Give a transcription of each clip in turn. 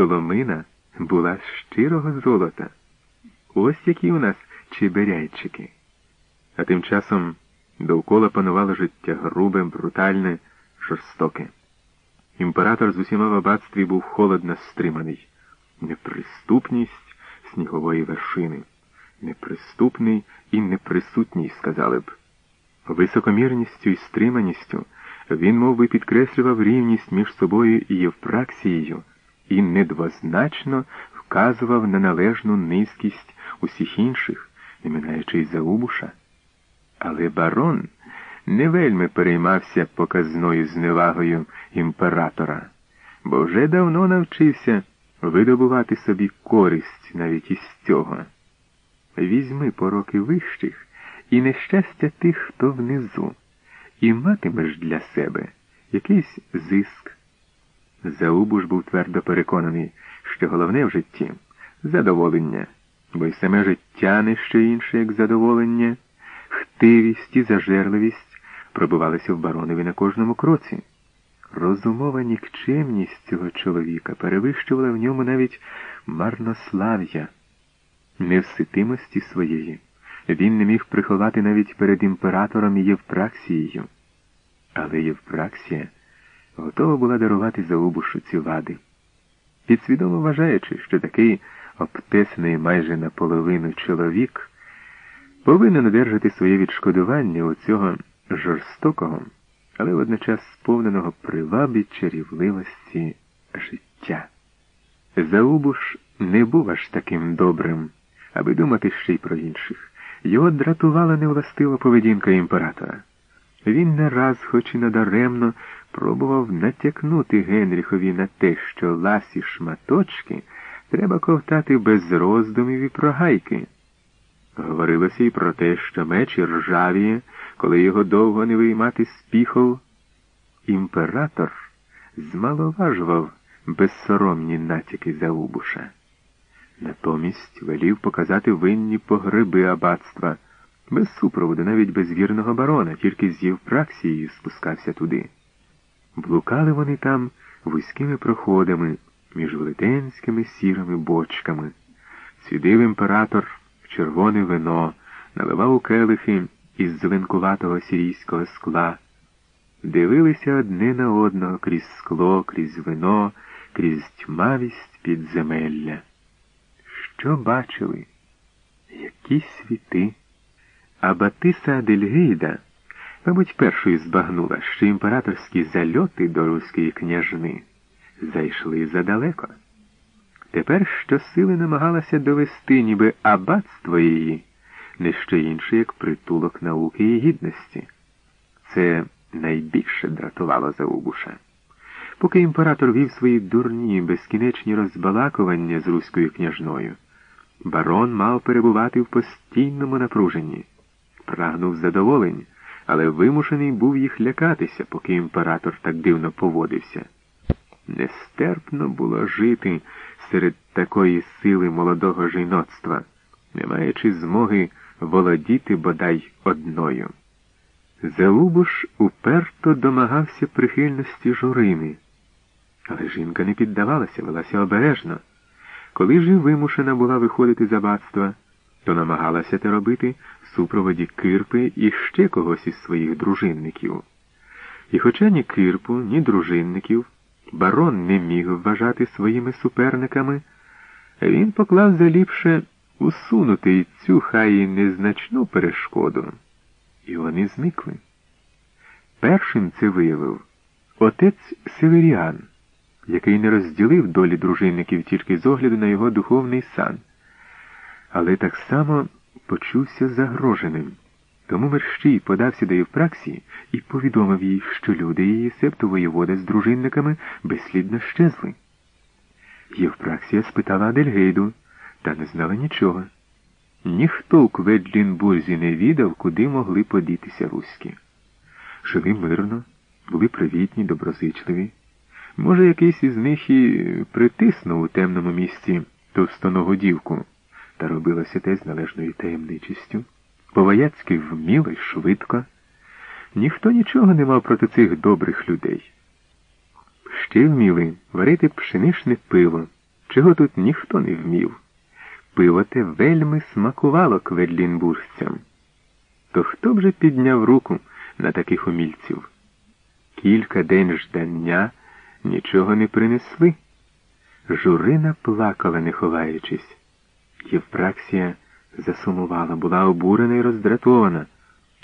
соломина була з щирого золота. Ось які у нас чиберяйчики. А тим часом довкола панувало життя грубе, брутальне, жорстоке. Імператор з усіма в аббатстві був холодно стриманий. Неприступність снігової вершини. Неприступний і неприсутній, сказали б. Високомірністю і стриманістю він мов би, підкреслював рівність між собою і Євпраксією і недвозначно вказував на належну низькість усіх інших, не минаючи й Заубуша. Але барон не вельми переймався показною зневагою імператора, бо вже давно навчився видобувати собі користь навіть із цього. Візьми пороки вищих і нещастя тих, хто внизу, і матимеш для себе якийсь зиск. Заубуш був твердо переконаний, що головне в житті задоволення, бо й саме життя не що інше, як задоволення, хтивість і зажерливість пробивалися в баронові на кожному кроці. Розумова нікчемність цього чоловіка перевищувала в ньому навіть марнослав'я, невситимості своєї. Він не міг приховати навіть перед імператором Євпраксією. Але Євпраксія готова була дарувати Заубушу ці вади, підсвідомо вважаючи, що такий обтесаний майже наполовину чоловік повинен одержати своє відшкодування у цього жорстокого, але водночас сповненого привабі чарівливості життя. Заубуш не був аж таким добрим, аби думати ще й про інших. Його дратувала невластива поведінка імператора. Він не раз, хоч і надаремно, пробував натякнути Генріхові на те, що ласі шматочки треба ковтати без роздумів і прогайки. Говорилося й про те, що меч ржавіє, коли його довго не виймати з піхов. Імператор змаловажував безсоромні натяки Заубуша. Натомість велів показати винні погреби аббатства, без супроводу, навіть без вірного барона, тільки з Євпраксією спускався туди. Блукали вони там вузькими проходами між велетенськими сірими бочками. Свідив імператор в червоне вино, наливав у келихи із зеленкуватого сірійського скла. Дивилися одне на одного крізь скло, крізь вино, крізь тьмавість підземелля. Що бачили? Які світи? А Батиса Адельгейда, мабуть, першою збагнула, що імператорські зальоти до руської княжни зайшли задалеко. Тепер щосили намагалася довести, ніби аббатство її не що інше, як притулок науки і гідності. Це найбільше дратувало Заубуша. Поки імператор вів свої дурні, безкінечні розбалакування з руською княжною, барон мав перебувати в постійному напруженні, прагнув задоволень, але вимушений був їх лякатися, поки імператор так дивно поводився. Нестерпно було жити серед такої сили молодого жіноцтва, не маючи змоги володіти бодай одною. Залубуш уперто домагався прихильності журини, але жінка не піддавалася, велася обережно. Коли ж вимушена була виходити з аббатства, то намагалася те робити супроводі кирпи і ще когось із своїх дружинників. І хоча ні кирпу, ні дружинників барон не міг вважати своїми суперниками, він поклав заліпше усунути цю хай незначну перешкоду. І вони зникли. Першим це виявив отець Северіан, який не розділив долі дружинників тільки з огляду на його духовний сан, але так само почувся загроженим. Тому мерщій подався до Євпраксії і повідомив їй, що люди її, септо воєвода з дружинниками, безслідно щезли. Євпраксія спитала Адельгейду, та не знала нічого. Ніхто у Кведжлінбурзі не відав, куди могли подітися руські. Жили мирно, були привітні, доброзичливі. Може, якийсь із них і притиснув у темному місці товстоногу дівку, та робилося те з належною таємничістю. По-вояцьки вміло й швидко. Ніхто нічого не мав проти цих добрих людей. Ще вміли варити пшеничне пиво чого тут ніхто не вмів. Пиво те вельми смакувало кведлінбуржцям. То хто б же підняв руку на таких умільців? Кілька день ждання нічого не принесли. Журина плакала, не ховаючись. Євпраксія засумувала, була обурена і роздратована.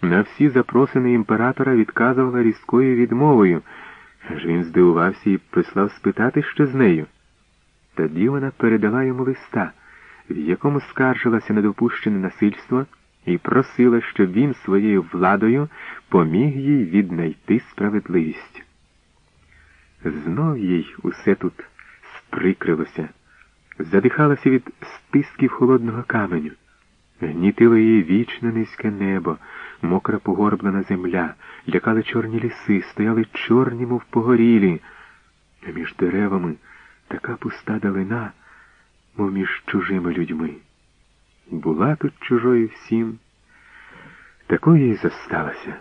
На всі запросини імператора відказувала різкою відмовою, аж він здивувався і прислав спитати, що з нею. Тоді вона передала йому листа, в якому скаржилася на допущене насильство і просила, щоб він своєю владою поміг їй віднайти справедливість. Знов їй усе тут сприкрилося, задихалася від стисків холодного каменю. Гнітило її вічне низьке небо, мокра погорблена земля, лякали чорні ліси, стояли чорні, мов погорілі, а між деревами така пуста далина, мов між чужими людьми. Була тут чужою всім, такою і зосталася.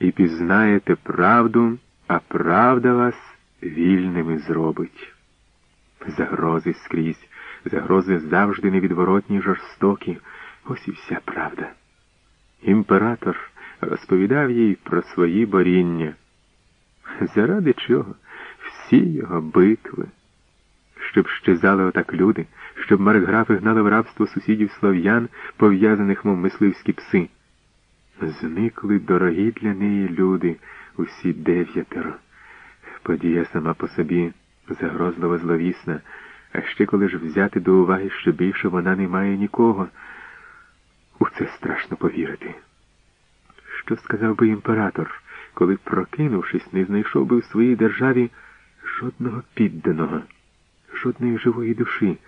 І пізнаєте правду, а правда вас вільними зробить. Загрози скрізь, загрози завжди невідворотні жорстокі. Ось і вся правда. Імператор розповідав їй про свої боріння. Заради чого всі його битви, щоб щезали отак люди, щоб маркграфи гнали в рабство сусідів слов'ян, пов'язаних, мов мисливські пси. Зникли дорогі для неї люди, усі дев'ятеро. Подія сама по собі загрозливо зловісна, а ще коли ж взяти до уваги, що більше вона не має нікого. У це страшно повірити. Що сказав би імператор, коли, прокинувшись, не знайшов би в своїй державі жодного підданого, жодної живої душі?